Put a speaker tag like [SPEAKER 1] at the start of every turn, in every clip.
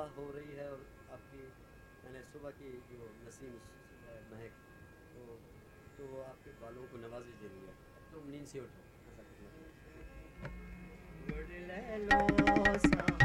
[SPEAKER 1] सुबह हो रही है और आपकी, मैंने सुबह की जो नसीम महक तो तो आपके बालों को नवाजी दे रही है। तुम नींद से उठो, ऐसा कुछ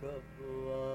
[SPEAKER 1] Kapwa.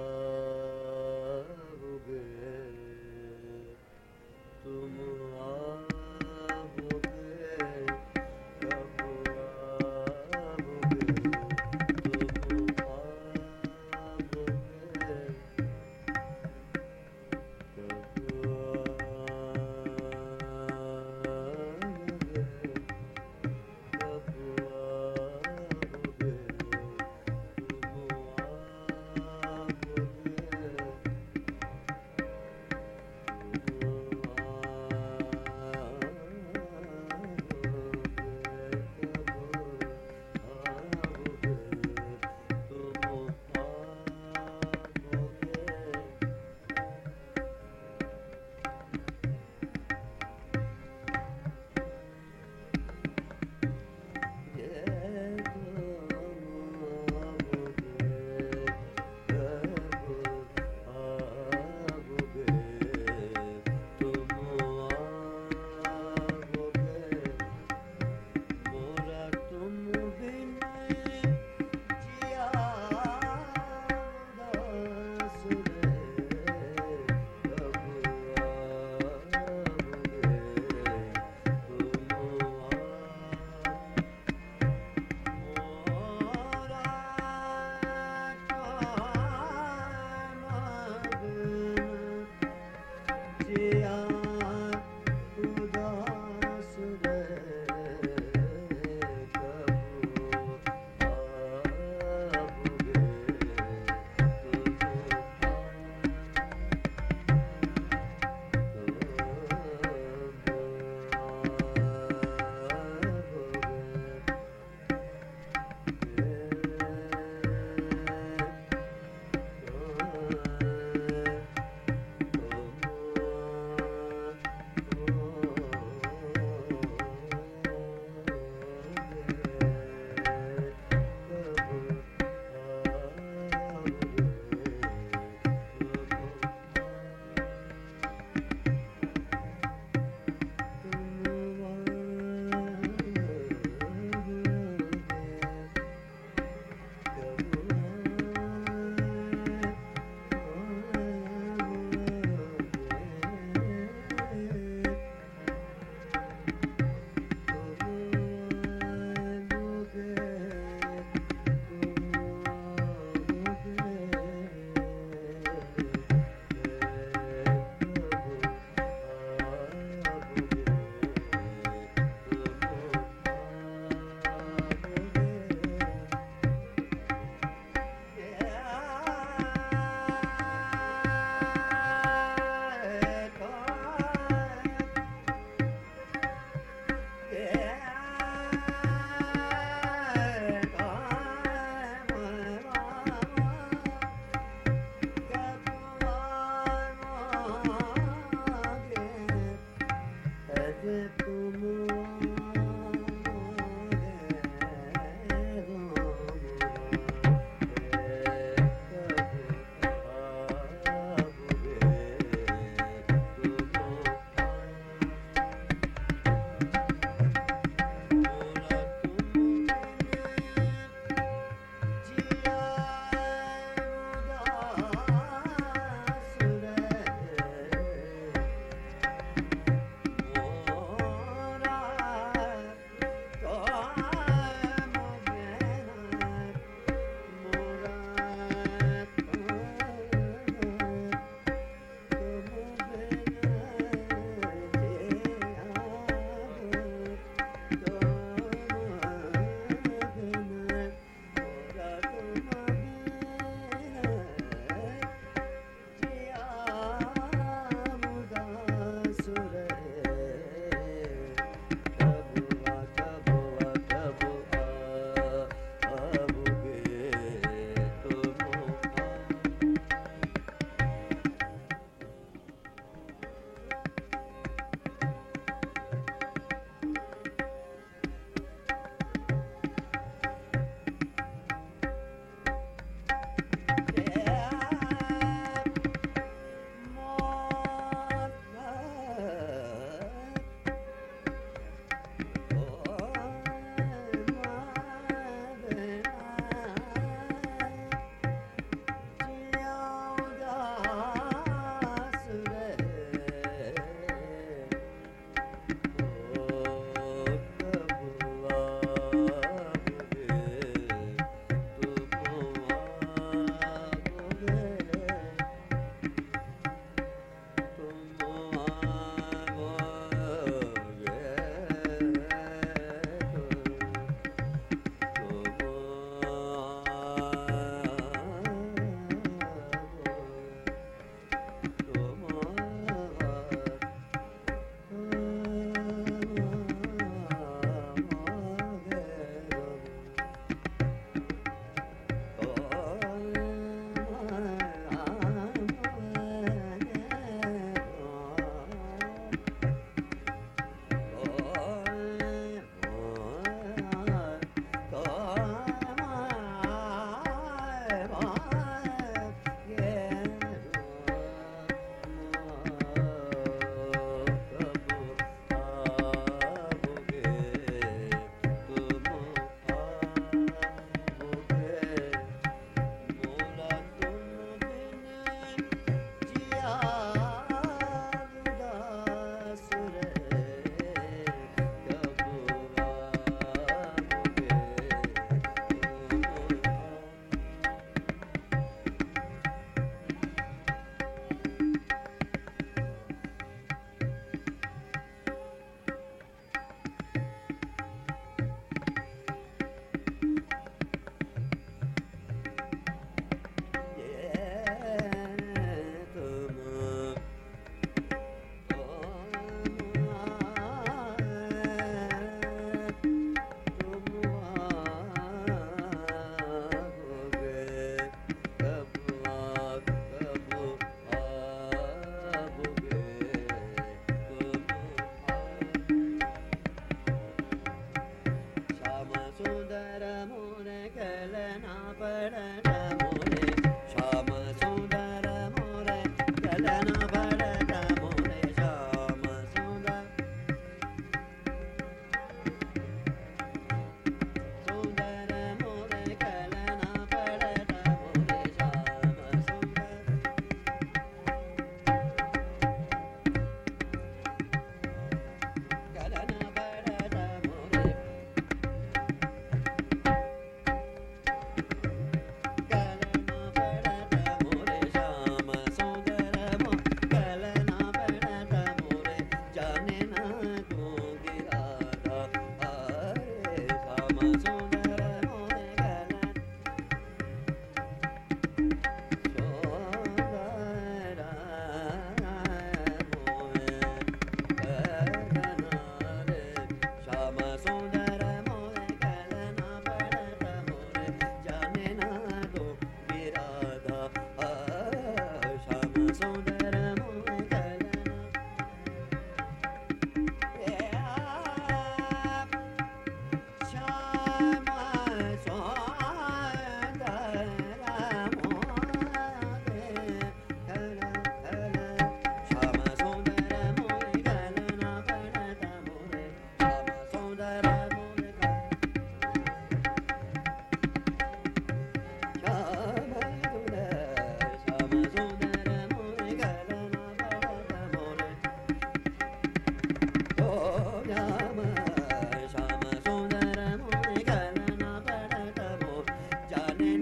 [SPEAKER 1] Lord.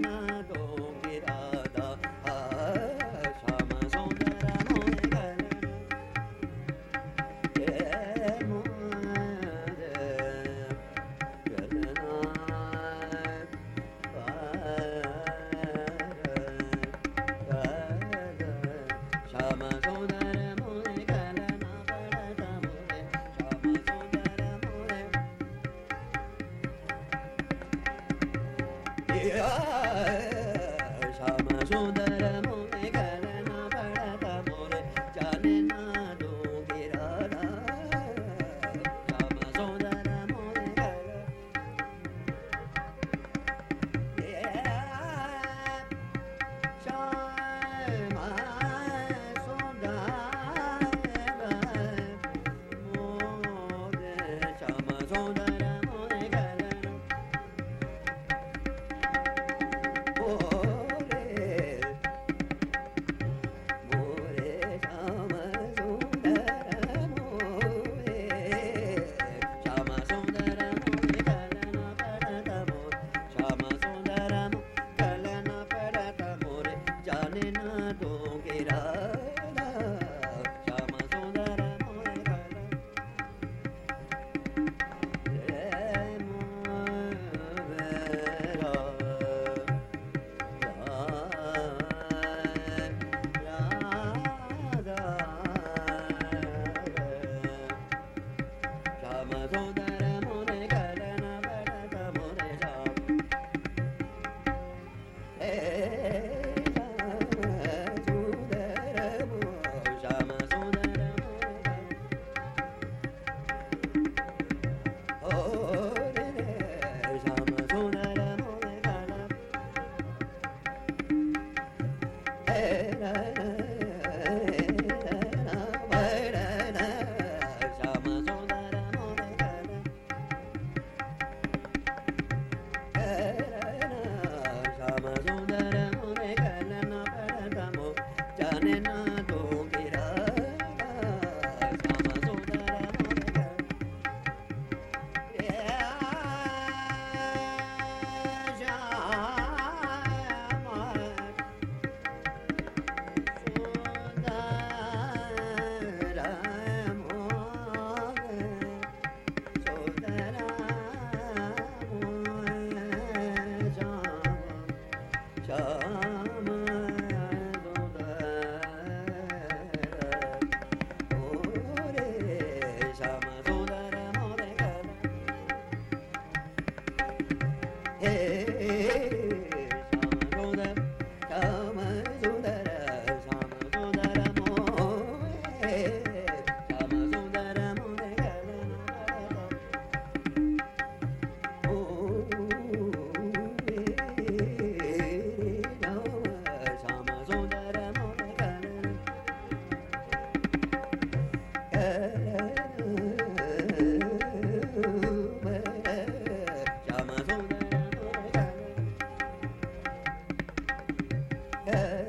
[SPEAKER 1] Yeah.